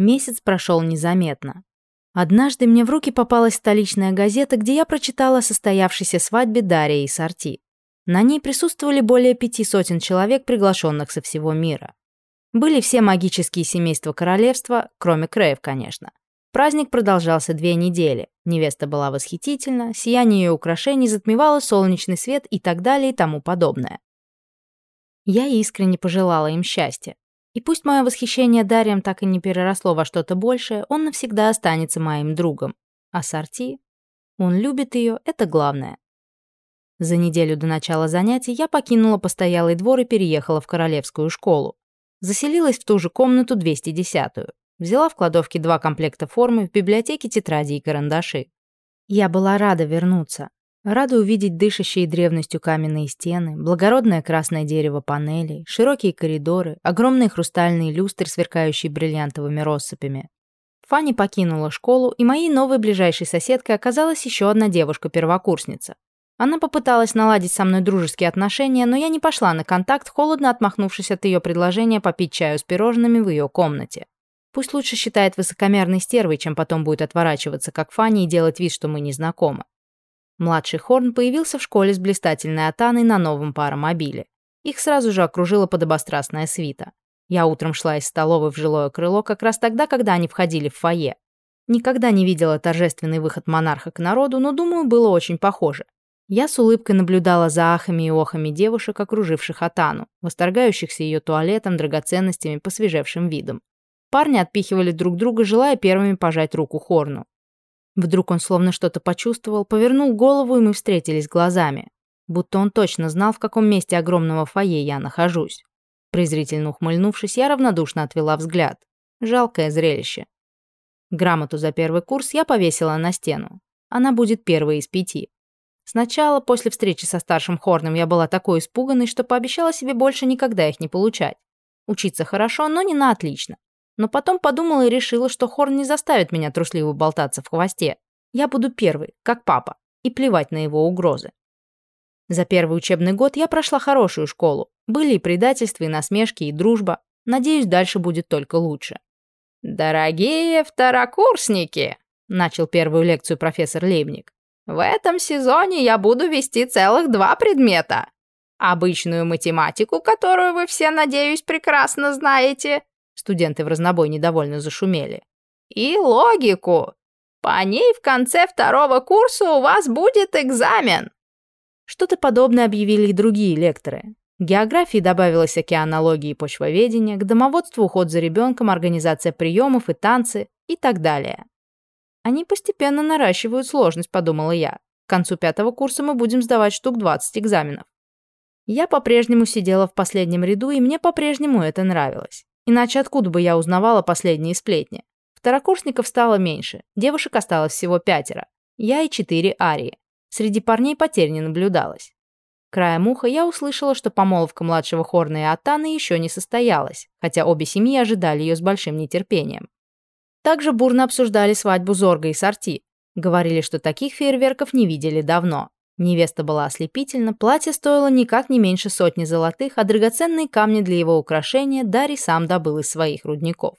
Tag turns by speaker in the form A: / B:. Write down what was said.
A: Месяц прошел незаметно. Однажды мне в руки попалась столичная газета, где я прочитала о состоявшейся свадьбе Дарьи и Сорти. На ней присутствовали более пяти сотен человек, приглашенных со всего мира. Были все магические семейства королевства, кроме Крейв, конечно. Праздник продолжался две недели. Невеста была восхитительна, сияние ее украшений затмевало солнечный свет и так далее и тому подобное. Я искренне пожелала им счастья. И пусть мое восхищение Дарием так и не переросло во что-то большее, он навсегда останется моим другом. А Сорти? Он любит ее, это главное. За неделю до начала занятий я покинула постоялый двор и переехала в королевскую школу. Заселилась в ту же комнату 210-ю. Взяла в кладовке два комплекта формы, в библиотеке тетради и карандаши. Я была рада вернуться. Рада увидеть дышащие древностью каменные стены, благородное красное дерево панелей, широкие коридоры, огромные хрустальные люстры, сверкающие бриллиантовыми россыпями. Фанни покинула школу, и моей новой ближайшей соседкой оказалась еще одна девушка-первокурсница. Она попыталась наладить со мной дружеские отношения, но я не пошла на контакт, холодно отмахнувшись от ее предложения попить чаю с пирожными в ее комнате. Пусть лучше считает высокомерной стервой, чем потом будет отворачиваться, как Фанни, и делать вид, что мы не знакомы. Младший Хорн появился в школе с блистательной Атаной на новом паромобиле. Их сразу же окружила подобострастная свита. Я утром шла из столовой в жилое крыло как раз тогда, когда они входили в фойе. Никогда не видела торжественный выход монарха к народу, но, думаю, было очень похоже. Я с улыбкой наблюдала за ахами и охами девушек, окруживших Атану, восторгающихся ее туалетом, драгоценностями, посвежевшим видом. Парни отпихивали друг друга, желая первыми пожать руку Хорну. Вдруг он словно что-то почувствовал, повернул голову, и мы встретились глазами. Будто он точно знал, в каком месте огромного фойе я нахожусь. Презрительно ухмыльнувшись, я равнодушно отвела взгляд. Жалкое зрелище. Грамоту за первый курс я повесила на стену. Она будет первой из пяти. Сначала, после встречи со старшим Хорном, я была такой испуганной, что пообещала себе больше никогда их не получать. Учиться хорошо, но не на отлично но потом подумала и решила, что Хорн не заставит меня трусливо болтаться в хвосте. Я буду первой, как папа, и плевать на его угрозы. За первый учебный год я прошла хорошую школу. Были и предательства, и насмешки, и дружба. Надеюсь, дальше будет только лучше. «Дорогие второкурсники!» – начал первую лекцию профессор Лейбник. «В этом сезоне я буду вести целых два предмета. Обычную математику, которую вы все, надеюсь, прекрасно знаете – Студенты в разнобой недовольно зашумели. «И логику. По ней в конце второго курса у вас будет экзамен». Что-то подобное объявили и другие лекторы. К географии добавилась океанология и почвоведение, к домоводству уход за ребенком, организация приемов и танцы и так далее. «Они постепенно наращивают сложность», — подумала я. «К концу пятого курса мы будем сдавать штук 20 экзаменов». Я по-прежнему сидела в последнем ряду, и мне по-прежнему это нравилось иначе откуда бы я узнавала последние сплетни? Второкурсников стало меньше, девушек осталось всего пятеро. Я и четыре арии. Среди парней потерь не наблюдалось. Краем уха я услышала, что помолвка младшего Хорна и Атаны еще не состоялась, хотя обе семьи ожидали ее с большим нетерпением. Также бурно обсуждали свадьбу Зорга и Сорти. Говорили, что таких фейерверков не видели давно. Невеста была ослепительна, платье стоило никак не меньше сотни золотых, а драгоценные камни для его украшения Дарий сам добыл из своих рудников.